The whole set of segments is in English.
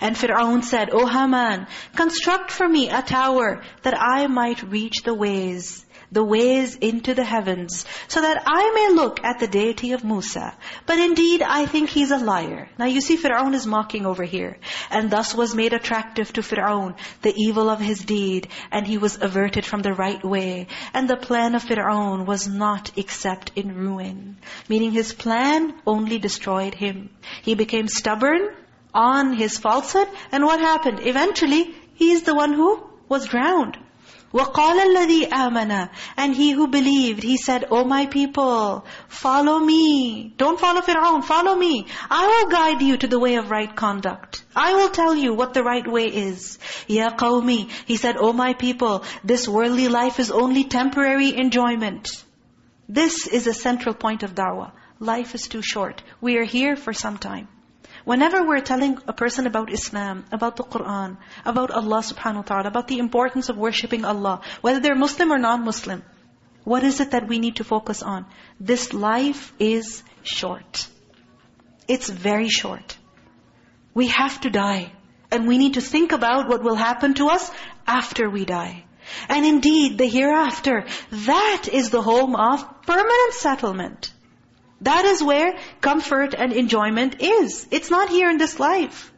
And Fir'aun said, O Haman, construct for me a tower that I might reach the ways, the ways into the heavens, so that I may look at the deity of Musa. But indeed, I think he's a liar. Now you see, Fir'aun is mocking over here. And thus was made attractive to Fir'aun the evil of his deed, and he was averted from the right way. And the plan of Fir'aun was not except in ruin. Meaning his plan only destroyed him. He became stubborn, on his falsehood. And what happened? Eventually, he is the one who was drowned. وَقَالَ الَّذِي آمَنَ And he who believed, he said, O my people, follow me. Don't follow Fir'aun, follow me. I will guide you to the way of right conduct. I will tell you what the right way is. Ya qawmi, he said, O my people, this worldly life is only temporary enjoyment. This is a central point of da'wah. Life is too short. We are here for some time. Whenever we're telling a person about Islam, about the Qur'an, about Allah subhanahu wa ta'ala, about the importance of worshipping Allah, whether they're Muslim or non-Muslim, what is it that we need to focus on? This life is short. It's very short. We have to die. And we need to think about what will happen to us after we die. And indeed, the hereafter, that is the home of permanent settlement. That is where comfort and enjoyment is. It's not here in this life.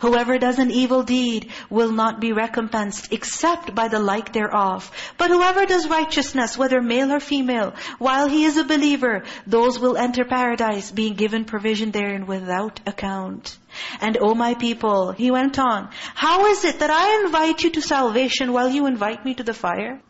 Whoever does an evil deed will not be recompensed except by the like thereof. But whoever does righteousness, whether male or female, while he is a believer, those will enter paradise, being given provision therein without account. And O my people, he went on, how is it that I invite you to salvation while you invite me to the fire?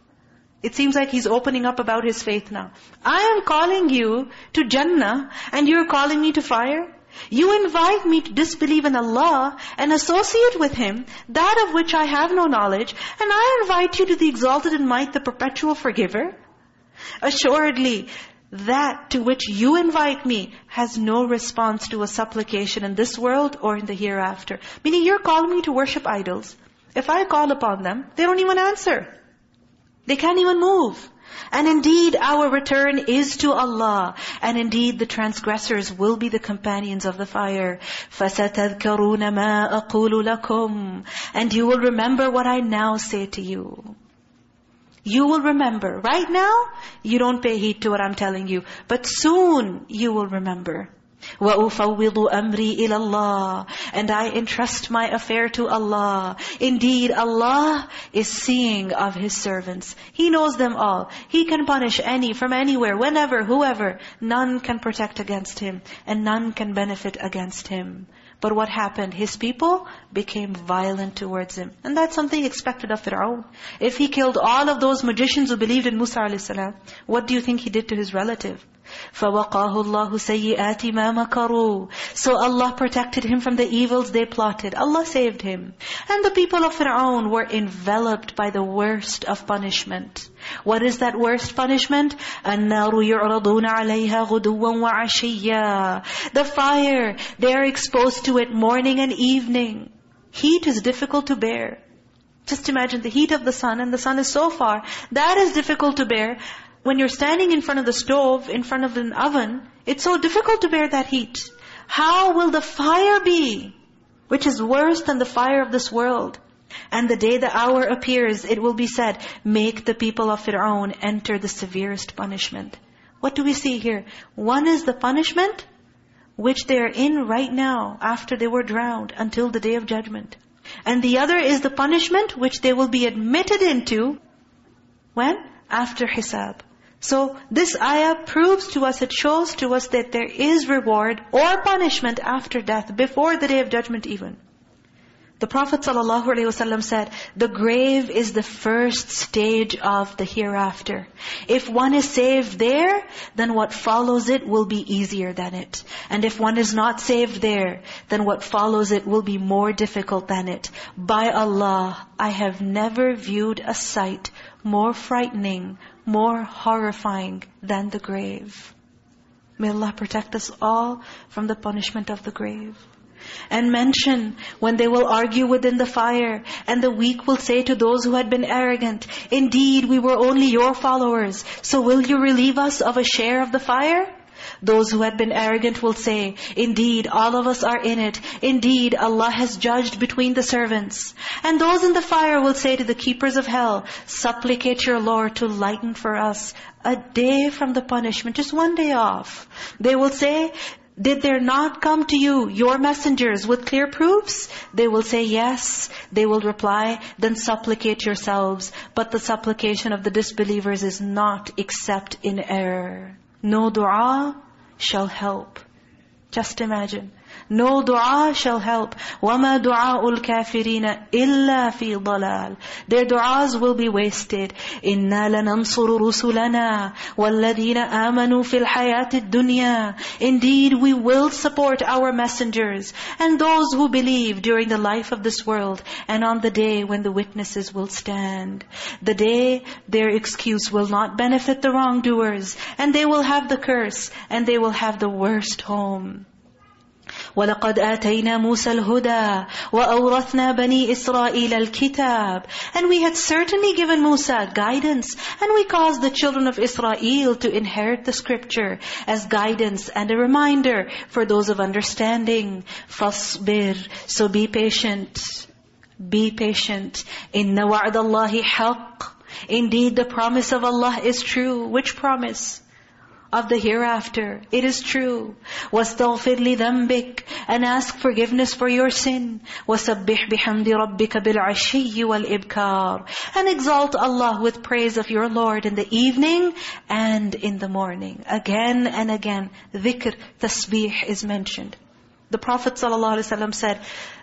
It seems like he's opening up about his faith now. I am calling you to Jannah and you're calling me to fire? You invite me to disbelieve in Allah and associate with Him that of which I have no knowledge and I invite you to the exalted in might, the perpetual forgiver? Assuredly, that to which you invite me has no response to a supplication in this world or in the hereafter. Meaning you're calling me to worship idols. If I call upon them, they don't even answer. They can't even move. And indeed, our return is to Allah. And indeed, the transgressors will be the companions of the fire. فَسَتَذْكَرُونَ مَا أَقُولُ لَكُمْ And you will remember what I now say to you. You will remember. Right now, you don't pay heed to what I'm telling you. But soon, you will remember. وَأُفَوِّضُ أَمْرِي إِلَى اللَّهِ And I entrust my affair to Allah. Indeed, Allah is seeing of His servants. He knows them all. He can punish any, from anywhere, whenever, whoever. None can protect against Him. And none can benefit against Him. But what happened? His people became violent towards him. And that's something expected of Fir'aun. If he killed all of those magicians who believed in Musa a.s., what do you think he did to his relative? فَوَقَاهُ اللَّهُ سَيِّئَاتِ مَا مَكَرُوا So Allah protected him from the evils they plotted. Allah saved him. And the people of Fir'aun were enveloped by the worst of punishment. What is that worst punishment? النَّارُ يُعْرَضُونَ عَلَيْهَا غُدُوًّا وَعَشِيًّا The fire, they are exposed to it morning and evening. Heat is difficult to bear. Just imagine the heat of the sun and the sun is so far. That is difficult to bear. When you're standing in front of the stove, in front of an oven, it's so difficult to bear that heat. How will the fire be? Which is worse than the fire of this world. And the day the hour appears, it will be said, make the people of Fir'aun enter the severest punishment. What do we see here? One is the punishment which they are in right now after they were drowned until the day of judgment. And the other is the punishment which they will be admitted into when? After hisab. So this ayah proves to us, it shows to us that there is reward or punishment after death, before the day of judgment even. The Prophet ﷺ said, the grave is the first stage of the hereafter. If one is saved there, then what follows it will be easier than it. And if one is not saved there, then what follows it will be more difficult than it. By Allah, I have never viewed a sight more frightening, more horrifying than the grave. May Allah protect us all from the punishment of the grave. And mention when they will argue within the fire, and the weak will say to those who had been arrogant, Indeed, we were only your followers, so will you relieve us of a share of the fire? Those who had been arrogant will say, Indeed, all of us are in it. Indeed, Allah has judged between the servants. And those in the fire will say to the keepers of hell, Supplicate your Lord to lighten for us a day from the punishment, just one day off. They will say, did there not come to you, your messengers, with clear proofs? They will say yes. They will reply, then supplicate yourselves. But the supplication of the disbelievers is not except in error. No dua shall help. Just imagine. No dua shall help. وَمَا دُعَاءُ الْكَافِرِينَ إِلَّا فِي ضَلَالٍ Their du'as will be wasted. إِنَّا لَنَنصُرُ رُسُلَنَا وَالَّذِينَ آمَنُوا فِي الْحَيَاةِ الدُّنْيَا Indeed, we will support our messengers and those who believe during the life of this world and on the day when the witnesses will stand. The day their excuse will not benefit the wrongdoers and they will have the curse and they will have the worst home. وَلَقَدْ آتَيْنَا مُوسَى الْهُدَى وَأَوْرَثْنَا بَنِي إِسْرَائِيلَ الْكِتَابِ And we had certainly given Musa guidance, and we caused the children of Israel to inherit the scripture as guidance and a reminder for those of understanding. فَاصْبِرْ So be patient. Be patient. إِنَّ وَعْدَ اللَّهِ حَقٌّ Indeed, the promise of Allah is true. Which promise? of the hereafter. It is true. وَاسْتَغْفِرْ لِذَنْبِكَ And ask forgiveness for your sin. وَسَبِّحْ بِحَمْدِ رَبِّكَ بِالْعَشِيِّ وَالْإِبْكَارِ And exalt Allah with praise of your Lord in the evening and in the morning. Again and again, dhikr, tasbih is mentioned. The Prophet ﷺ said,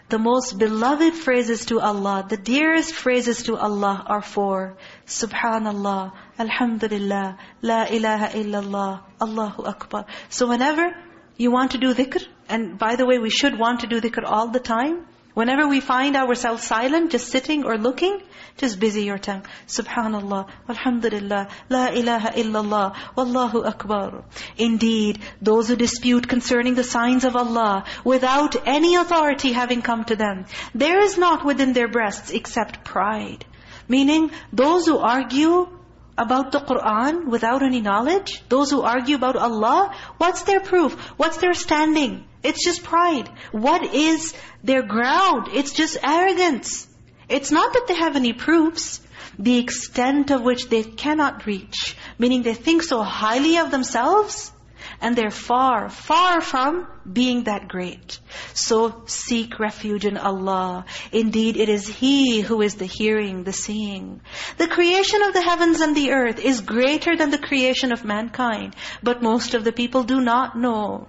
the most beloved phrases to Allah, the dearest phrases to Allah are four. Subhanallah, Alhamdulillah, La ilaha illallah, Allahu Akbar. So whenever you want to do dhikr, and by the way, we should want to do dhikr all the time, Whenever we find ourselves silent, just sitting or looking, just busy your tongue. Subhanallah, Alhamdulillah, La ilaha illallah, Wallahu Akbar. Indeed, those who dispute concerning the signs of Allah, without any authority having come to them, there is not within their breasts except pride. Meaning, those who argue about the Qur'an without any knowledge, those who argue about Allah, what's their proof? What's their standing? It's just pride. What is their ground? It's just arrogance. It's not that they have any proofs. The extent of which they cannot reach. Meaning they think so highly of themselves and they're far, far from being that great. So seek refuge in Allah. Indeed, it is He who is the hearing, the seeing. The creation of the heavens and the earth is greater than the creation of mankind. But most of the people do not know.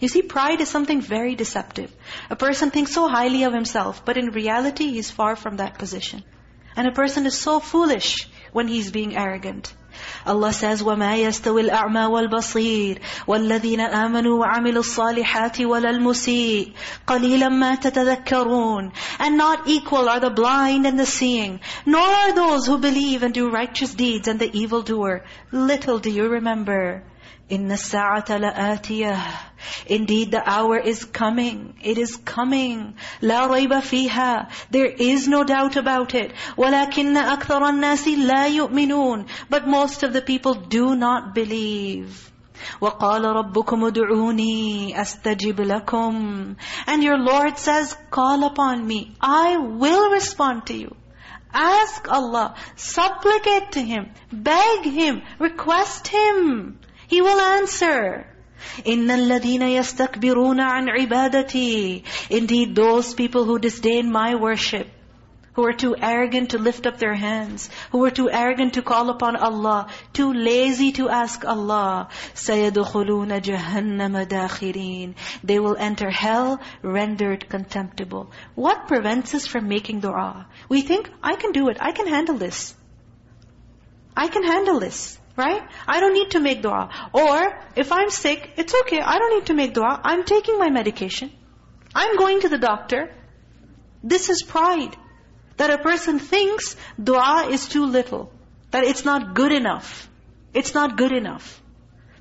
You see, pride is something very deceptive. A person thinks so highly of himself, but in reality, he's far from that position. And a person is so foolish when he's being arrogant. Allah says, وَمَا يَسْتَوِي الْأَعْمَى وَالْبَصِيرِ وَالَّذِينَ آمَنُوا وَعَمِلُوا الصَّالِحَاتِ وَلَا الْمُسِيءِ قَلِيلًا مَا تَتَذَكَّرُونَ And not equal are the blind and the seeing, nor are those who believe and do righteous deeds and the evildoer. Little do you remember. إِنَّ السَّاعَةَ لَآتِيَةٌ Indeed, the hour is coming. It is coming. لَا رَيْبَ فِيهَا There is no doubt about it. وَلَكِنَّ أَكْثَرَ النَّاسِ لَا يُؤْمِنُونَ But most of the people do not believe. وَقَالَ رَبُّكُمُ دُعُونِي أَسْتَجِبْ لَكُمْ And your Lord says, call upon me. I will respond to you. Ask Allah, supplicate to Him, beg Him, request Him. He will answer. إِنَّ الَّذِينَ يَسْتَكْبِرُونَ عَنْ عِبَادَتِي Indeed, those people who disdain my worship, who are too arrogant to lift up their hands, who are too arrogant to call upon Allah, too lazy to ask Allah, سَيَدْخُلُونَ جَهَنَّمَ دَاخِرِينَ They will enter hell rendered contemptible. What prevents us from making dua? We think, I can do it, I can handle this. I can handle this. Right? I don't need to make dua. Or, if I'm sick, it's okay. I don't need to make dua. I'm taking my medication. I'm going to the doctor. This is pride. That a person thinks dua is too little. That it's not good enough. It's not good enough.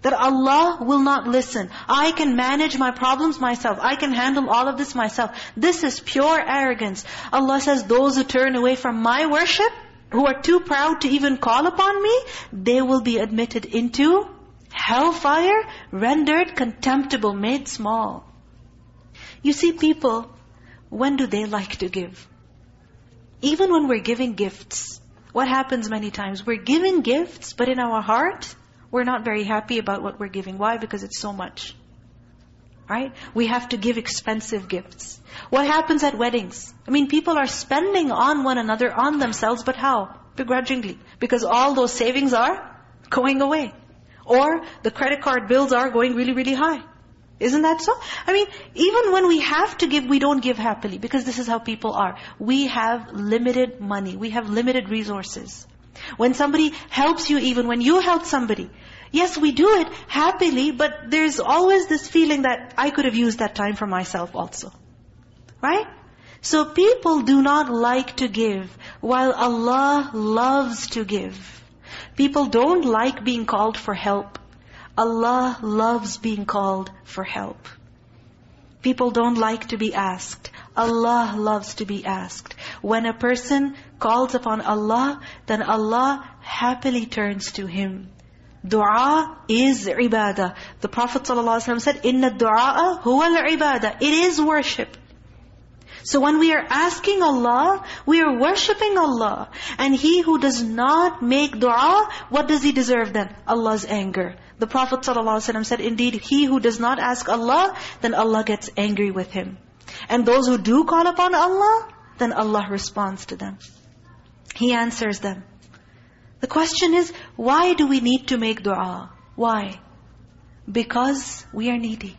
that Allah will not listen. I can manage my problems myself. I can handle all of this myself. This is pure arrogance. Allah says, those who turn away from my worship, who are too proud to even call upon me, they will be admitted into hellfire, rendered contemptible, made small. You see people, when do they like to give? Even when we're giving gifts, what happens many times? We're giving gifts, but in our heart, we're not very happy about what we're giving. Why? Because it's so much. Right? We have to give expensive gifts. What happens at weddings? I mean, people are spending on one another, on themselves, but how? Begrudgingly. Because all those savings are going away. Or the credit card bills are going really, really high. Isn't that so? I mean, even when we have to give, we don't give happily because this is how people are. We have limited money. We have limited resources. When somebody helps you, even when you help somebody, yes, we do it happily, but there's always this feeling that I could have used that time for myself also. Right? So people do not like to give, while Allah loves to give. People don't like being called for help. Allah loves being called for help. People don't like to be asked. Allah loves to be asked. When a person calls upon Allah, then Allah happily turns to Him. Dua is ibadah. The Prophet ﷺ said, إِنَّ الدُّعَاءَ هُوَ الْعِبَادَةِ It is worship. So when we are asking Allah, we are worshipping Allah. And he who does not make dua, what does he deserve then? Allah's anger. The Prophet ﷺ said, indeed, he who does not ask Allah, then Allah gets angry with him. And those who do call upon Allah, then Allah responds to them. He answers them. The question is, why do we need to make dua? Why? Because we are needy.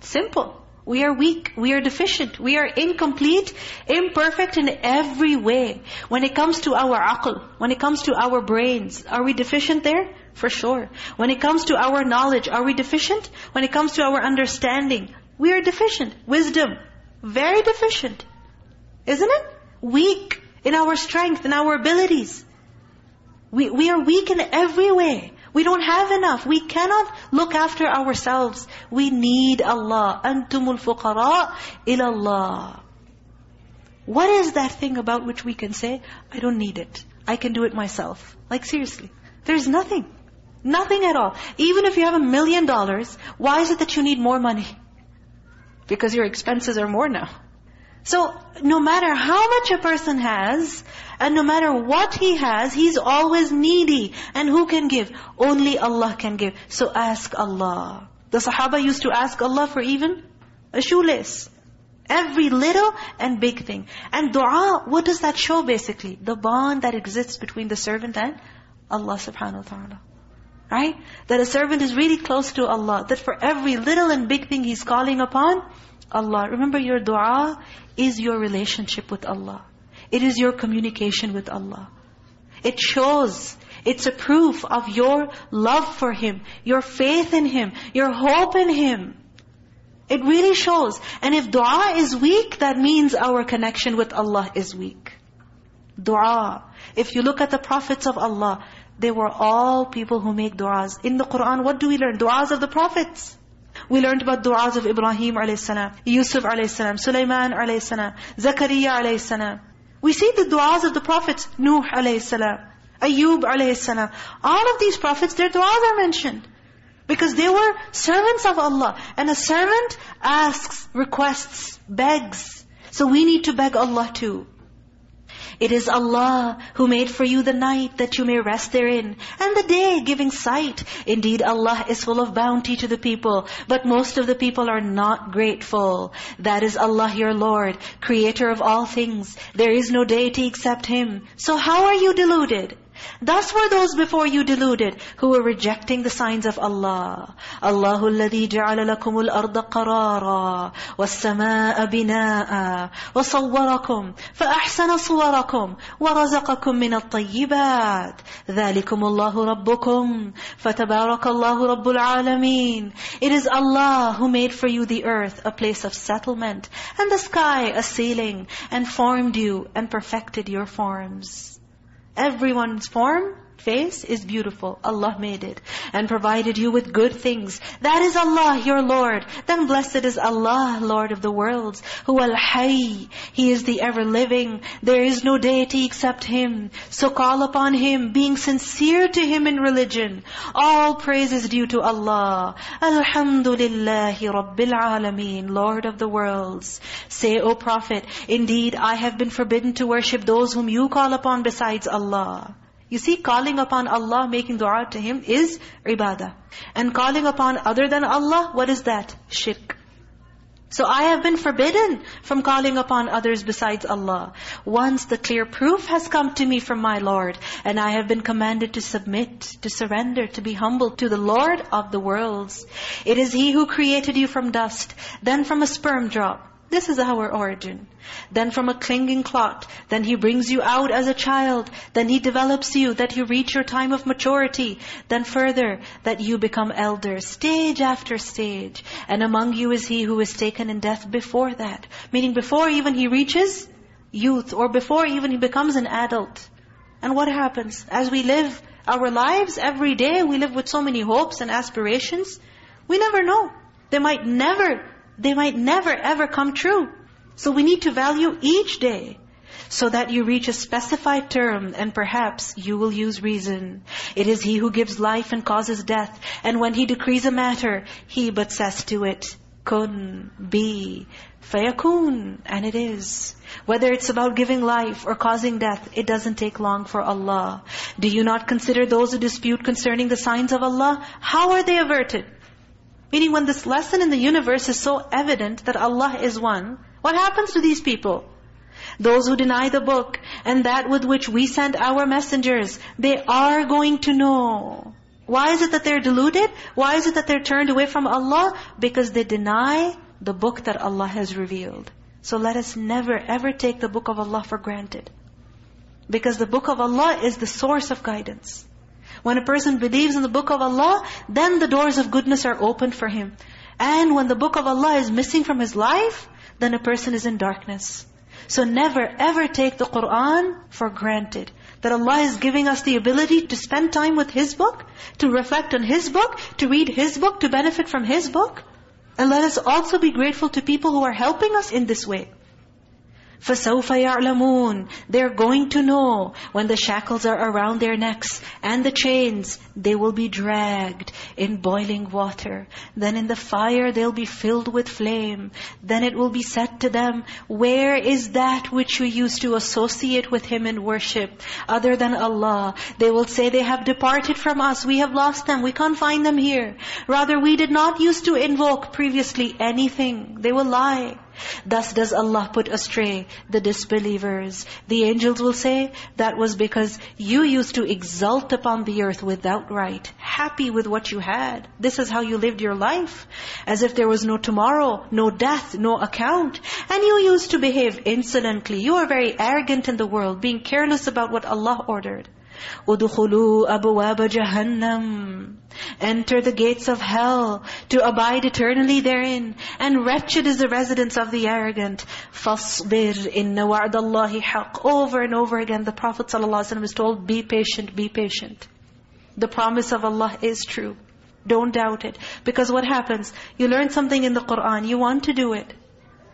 Simple. We are weak. We are deficient. We are incomplete, imperfect in every way. When it comes to our aql, when it comes to our brains, are we deficient there? For sure. When it comes to our knowledge, are we deficient? When it comes to our understanding, we are deficient. Wisdom, very deficient. Isn't it? Weak in our strength, in our abilities. We, we are weak in every way. We don't have enough. We cannot look after ourselves. We need Allah. أَنْتُمُ الْفُقَرَاء إِلَى اللَّهِ What is that thing about which we can say, I don't need it. I can do it myself. Like seriously. There's nothing. Nothing at all. Even if you have a million dollars, why is it that you need more money? Because your expenses are more now. So, no matter how much a person has, and no matter what he has, he's always needy. And who can give? Only Allah can give. So ask Allah. The Sahaba used to ask Allah for even a shoelace. Every little and big thing. And dua, what does that show basically? The bond that exists between the servant and Allah subhanahu wa ta'ala. Right? That a servant is really close to Allah. That for every little and big thing he's calling upon, Allah. Remember your dua is your relationship with Allah. It is your communication with Allah. It shows, it's a proof of your love for Him, your faith in Him, your hope in Him. It really shows. And if dua is weak, that means our connection with Allah is weak. Dua. If you look at the prophets of Allah, they were all people who make du'as. In the Qur'an, what do we learn? Du'as of the prophets. We learned about du'as of Ibrahim a.s., Yusuf a.s., Sulaiman a.s., Zakaria a.s., we see the du'as of the prophets, Nuh salam, Ayub alayhi. All of these prophets, their du'as are mentioned. Because they were servants of Allah. And a servant asks, requests, begs. So we need to beg Allah too. It is Allah who made for you the night that you may rest therein, and the day giving sight. Indeed, Allah is full of bounty to the people, but most of the people are not grateful. That is Allah your Lord, creator of all things. There is no deity except Him. So how are you deluded? Thus were those before you deluded, who were rejecting the signs of Allah. Allahu alladhi ja'ala lakum al-arda qarara, was-samaa'a binaa'a, وَصَوَّرَكُمْ فَأَحْسَنَ صُوَرَكُمْ وَرَزَقَكُمْ مِنَ الطَّيِّبَاتِ ذَلِكُمُ اللَّهُ رَبُّكُمْ فَتَبَارَكَ اللَّهُ رَبُّ الْعَالَمِينَ It is Allah who made for you the earth a place of settlement, and the sky a ceiling, and formed you and perfected your forms. Everyone's form face is beautiful. Allah made it. And provided you with good things. That is Allah, your Lord. Then blessed is Allah, Lord of the worlds. Who al-Hayy. He is the ever-living. There is no deity except Him. So call upon Him, being sincere to Him in religion. All praise is due to Allah. Alhamdulillahi Rabbil Alameen, Lord of the worlds. Say, O Prophet, indeed I have been forbidden to worship those whom you call upon besides Allah. You see, calling upon Allah, making dua to Him is ibadah. And calling upon other than Allah, what is that? Shirk. So I have been forbidden from calling upon others besides Allah. Once the clear proof has come to me from my Lord, and I have been commanded to submit, to surrender, to be humble to the Lord of the worlds. It is He who created you from dust, then from a sperm drop, this is our origin. Then from a clinging clot, then He brings you out as a child. Then He develops you that you reach your time of maturity. Then further, that you become elders, stage after stage. And among you is He who is taken in death before that. Meaning before even He reaches youth, or before even He becomes an adult. And what happens? As we live our lives every day, we live with so many hopes and aspirations. We never know. They might never they might never ever come true. So we need to value each day so that you reach a specified term and perhaps you will use reason. It is He who gives life and causes death. And when He decrees a matter, He but says to it, kun, be, fayakun, and it is. Whether it's about giving life or causing death, it doesn't take long for Allah. Do you not consider those who dispute concerning the signs of Allah? How are they averted? Meaning when this lesson in the universe is so evident that Allah is one, what happens to these people? Those who deny the book and that with which we send our messengers, they are going to know. Why is it that they're deluded? Why is it that they're turned away from Allah? Because they deny the book that Allah has revealed. So let us never ever take the book of Allah for granted. Because the book of Allah is the source of guidance. When a person believes in the book of Allah, then the doors of goodness are opened for him. And when the book of Allah is missing from his life, then a person is in darkness. So never ever take the Qur'an for granted. That Allah is giving us the ability to spend time with His book, to reflect on His book, to read His book, to benefit from His book. And let us also be grateful to people who are helping us in this way. فَسَوْفَ يَعْلَمُونَ They're going to know when the shackles are around their necks and the chains, they will be dragged in boiling water. Then in the fire they'll be filled with flame. Then it will be said to them, Where is that which you used to associate with Him in worship other than Allah? They will say, They have departed from us. We have lost them. We can't find them here. Rather, we did not used to invoke previously anything. They will lie. Thus does Allah put astray the disbelievers. The angels will say, that was because you used to exult upon the earth without right, happy with what you had. This is how you lived your life, as if there was no tomorrow, no death, no account. And you used to behave insolently. You were very arrogant in the world, being careless about what Allah ordered. أُدْخُلُوا أَبْوَابَ جَهَنَّمْ Enter the gates of hell to abide eternally therein. And wretched is the residence of the arrogant. فَاصْبِرْ إِنَّ وَعْدَ اللَّهِ حَقٍّ Over and over again the Prophet ﷺ is told, be patient, be patient. The promise of Allah is true. Don't doubt it. Because what happens? You learn something in the Qur'an, you want to do it.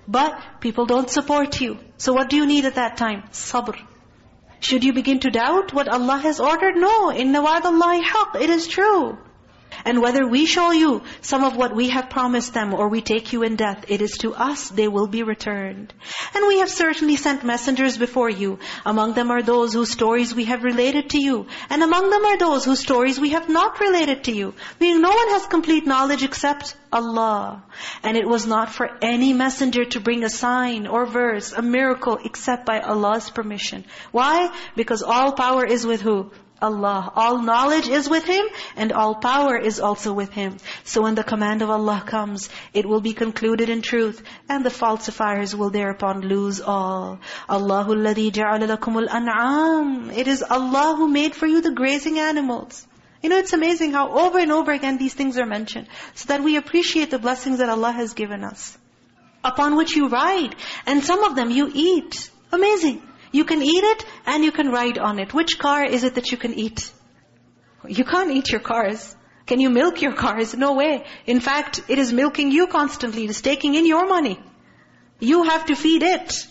But people don't support you. So what do you need at that time? Sabr. Should you begin to doubt what Allah has ordered? No. إِنَّ وَعْدَ اللَّهِ حَقٍّ It is true. And whether we show you some of what we have promised them or we take you in death, it is to us they will be returned. And we have certainly sent messengers before you. Among them are those whose stories we have related to you. And among them are those whose stories we have not related to you. Meaning no one has complete knowledge except Allah. And it was not for any messenger to bring a sign or verse, a miracle, except by Allah's permission. Why? Because all power is with who? Allah. All knowledge is with Him and all power is also with Him. So when the command of Allah comes, it will be concluded in truth and the falsifiers will thereupon lose all. Allahu alladhi ja'ala an'am. It is Allah who made for you the grazing animals. You know, it's amazing how over and over again these things are mentioned. So that we appreciate the blessings that Allah has given us. Upon which you ride. And some of them you eat. Amazing. You can eat it and you can ride on it. Which car is it that you can eat? You can't eat your cars. Can you milk your cars? No way. In fact, it is milking you constantly. It is taking in your money. You have to feed it.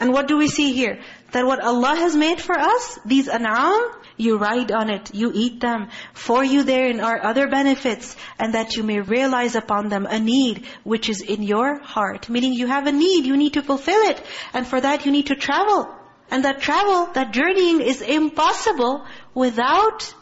And what do we see here? That what Allah has made for us, these an'am, you ride on it, you eat them. For you therein are other benefits, and that you may realize upon them a need which is in your heart. Meaning you have a need, you need to fulfill it. And for that you need to travel. And that travel, that journeying is impossible without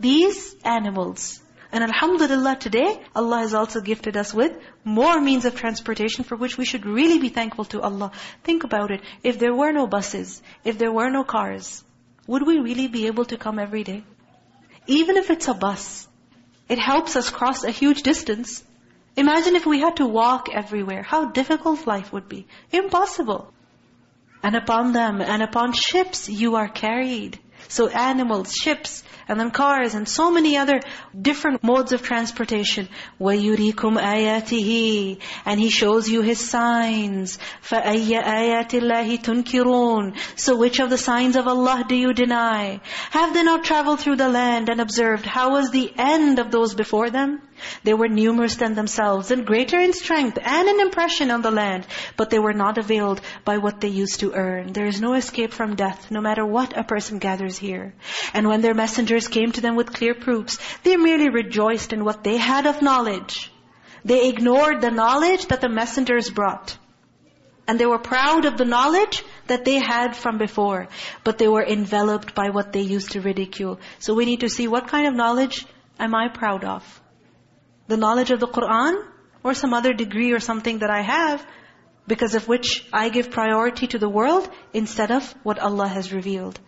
these animals. And alhamdulillah today, Allah has also gifted us with more means of transportation for which we should really be thankful to Allah. Think about it. If there were no buses, if there were no cars, would we really be able to come every day? Even if it's a bus, it helps us cross a huge distance. Imagine if we had to walk everywhere. How difficult life would be. Impossible. And upon them and upon ships you are carried. So animals, ships, and then cars and so many other different modes of transportation. وَيُرِيكُمْ آيَاتِهِ And He shows you His signs. فَأَيَّ آيَاتِ اللَّهِ تُنْكِرُونَ So which of the signs of Allah do you deny? Have they not traveled through the land and observed how was the end of those before them? They were numerous than themselves and greater in strength and in impression on the land. But they were not availed by what they used to earn. There is no escape from death, no matter what a person gathers here. And when their messengers came to them with clear proofs, they merely rejoiced in what they had of knowledge. They ignored the knowledge that the messengers brought. And they were proud of the knowledge that they had from before. But they were enveloped by what they used to ridicule. So we need to see what kind of knowledge am I proud of? The knowledge of the Qur'an or some other degree or something that I have because of which I give priority to the world instead of what Allah has revealed.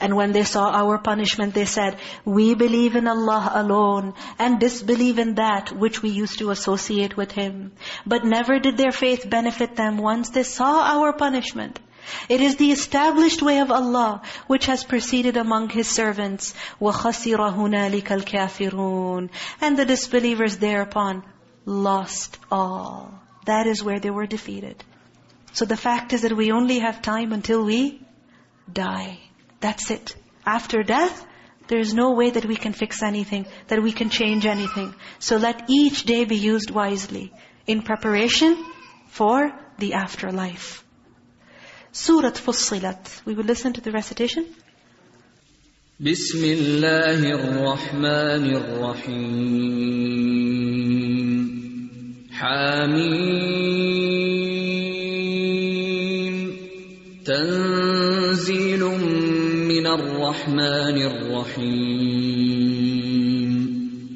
And when they saw our punishment, they said, We believe in Allah alone and disbelieve in that which we used to associate with Him. But never did their faith benefit them once they saw our punishment. It is the established way of Allah which has proceeded among His servants. وَخَسِرَ هُنَالِكَ الْكَافِرُونَ And the disbelievers thereupon lost all. That is where they were defeated. So the fact is that we only have time until we die. That's it. After death, there is no way that we can fix anything, that we can change anything. So let each day be used wisely in preparation for the afterlife. Surah Fussilat. We will listen to the recitation. بسم الله الرحمن الرحيم حميم تنزيل من الرحمن الرحيم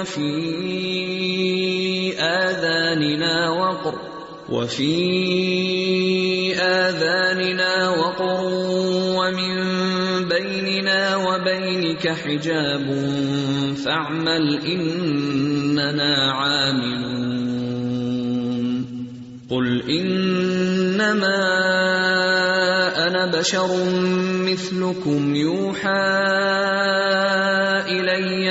وفي آذاننا وقر وفي آذاننا وقر ومن بيننا وبينك حجاب فاعمل إننا عاملون. قل إنما أنا بشر مثلكم يوحى إلي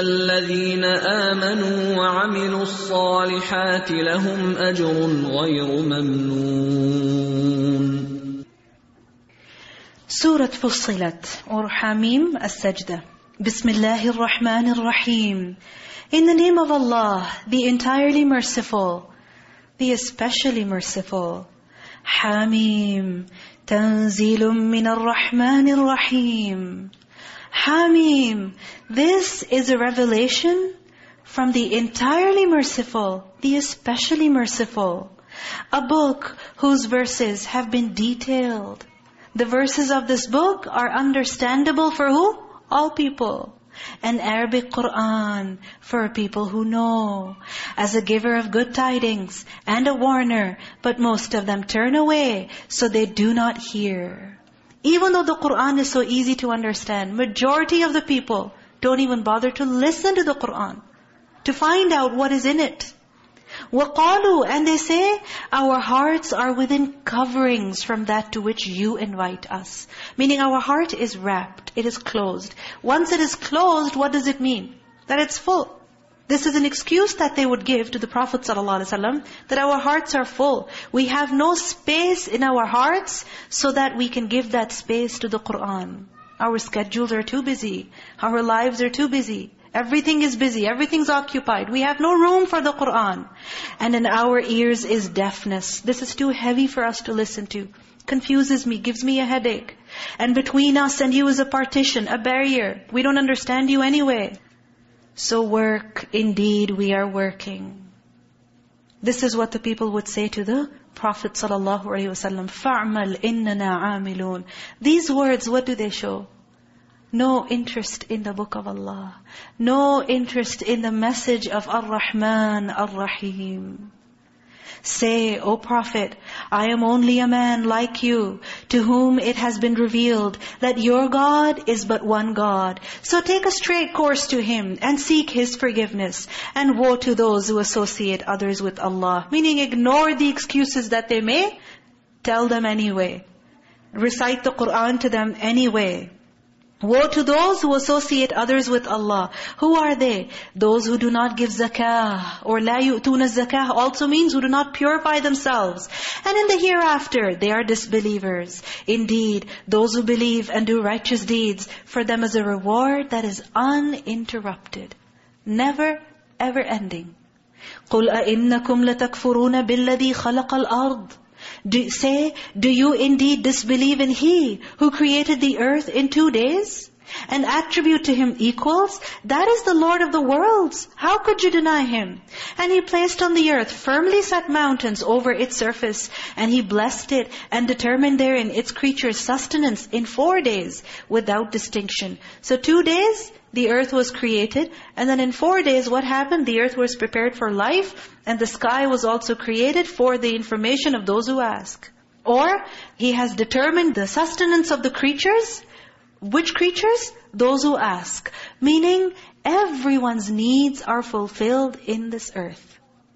الذين آمنوا وعملوا الصالحات لهم أجر غير ممنون. سورة فصلت. أرحاميم السجدة. بسم الله الرحمن الرحيم. In the name of Allah, the entirely merciful, the especially merciful. حميم تنزيل من الرحمن الرحيم Hamim. This is a revelation from the entirely merciful, the especially merciful. A book whose verses have been detailed. The verses of this book are understandable for who? All people. An Arabic Qur'an for people who know. As a giver of good tidings and a warner, but most of them turn away so they do not hear. Even though the Qur'an is so easy to understand, majority of the people don't even bother to listen to the Qur'an, to find out what is in it. وَقَالُوا And they say, our hearts are within coverings from that to which you invite us. Meaning our heart is wrapped, it is closed. Once it is closed, what does it mean? That it's full. This is an excuse that they would give to the Prophet ﷺ that our hearts are full. We have no space in our hearts so that we can give that space to the Qur'an. Our schedules are too busy. Our lives are too busy. Everything is busy. Everything's occupied. We have no room for the Qur'an. And in our ears is deafness. This is too heavy for us to listen to. Confuses me, gives me a headache. And between us and you is a partition, a barrier. We don't understand you anyway. So work, indeed we are working. This is what the people would say to the Prophet ﷺ. فَعْمَلْ إِنَّنَا عَامِلُونَ These words, what do they show? No interest in the book of Allah. No interest in the message of Ar-Rahman, Ar-Rahim. Say, O Prophet, I am only a man like you, to whom it has been revealed that your God is but one God. So take a straight course to Him and seek His forgiveness. And woe to those who associate others with Allah. Meaning ignore the excuses that they may, tell them anyway. Recite the Qur'an to them anyway. Woe to those who associate others with Allah. Who are they? Those who do not give zakah. Or la yu'tuna zakah also means who do not purify themselves. And in the hereafter, they are disbelievers. Indeed, those who believe and do righteous deeds, for them is a reward that is uninterrupted. Never, ever ending. قُلْ أَإِنَّكُمْ لَتَكْفُرُونَ بِالَّذِي خَلَقَ الْأَرْضِ do, say, do you indeed disbelieve in He who created the earth in two days? And attribute to Him equals? That is the Lord of the worlds. How could you deny Him? And He placed on the earth firmly set mountains over its surface. And He blessed it and determined therein its creatures' sustenance in four days without distinction. So two days, the earth was created. And then in four days, what happened? The earth was prepared for life. And the sky was also created for the information of those who ask. Or, He has determined the sustenance of the creatures. Which creatures? Those who ask. Meaning, everyone's needs are fulfilled in this earth.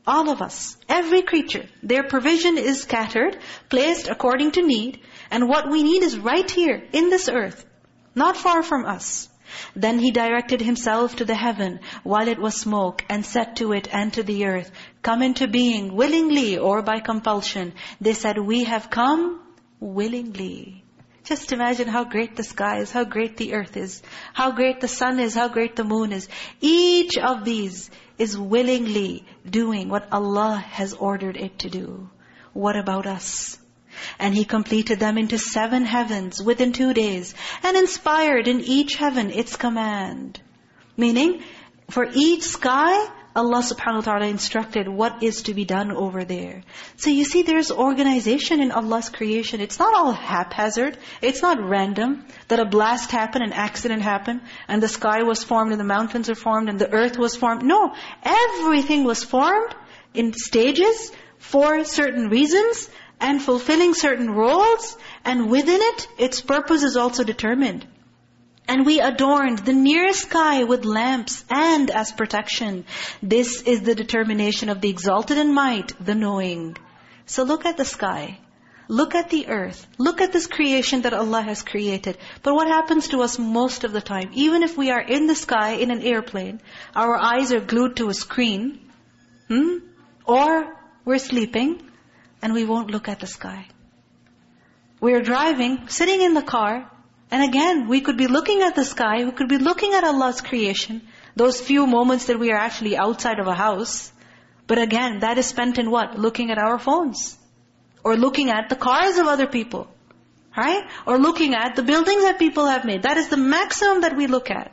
All of us, every creature, their provision is scattered, placed according to need, and what we need is right here, in this earth, not far from us. Then He directed Himself to the heaven while it was smoke and said to it and to the earth, Come into being willingly or by compulsion. They said, We have come willingly. Just imagine how great the sky is, how great the earth is, how great the sun is, how great the moon is. Each of these is willingly doing what Allah has ordered it to do. What about us? And He completed them into seven heavens within two days, and inspired in each heaven its command. Meaning, for each sky, Allah subhanahu wa ta'ala instructed what is to be done over there. So you see there's organization in Allah's creation. It's not all haphazard. It's not random that a blast happened, an accident happened, and the sky was formed, and the mountains were formed, and the earth was formed. No, everything was formed in stages for certain reasons, and fulfilling certain roles, and within it, its purpose is also determined. And we adorned the nearest sky with lamps and as protection. This is the determination of the exalted in might, the knowing. So look at the sky. Look at the earth. Look at this creation that Allah has created. But what happens to us most of the time? Even if we are in the sky, in an airplane, our eyes are glued to a screen, hmm? or we're sleeping, and we won't look at the sky. We're driving, sitting in the car, and again, we could be looking at the sky, we could be looking at Allah's creation, those few moments that we are actually outside of a house. But again, that is spent in what? Looking at our phones. Or looking at the cars of other people. Right? Or looking at the buildings that people have made. That is the maximum that we look at.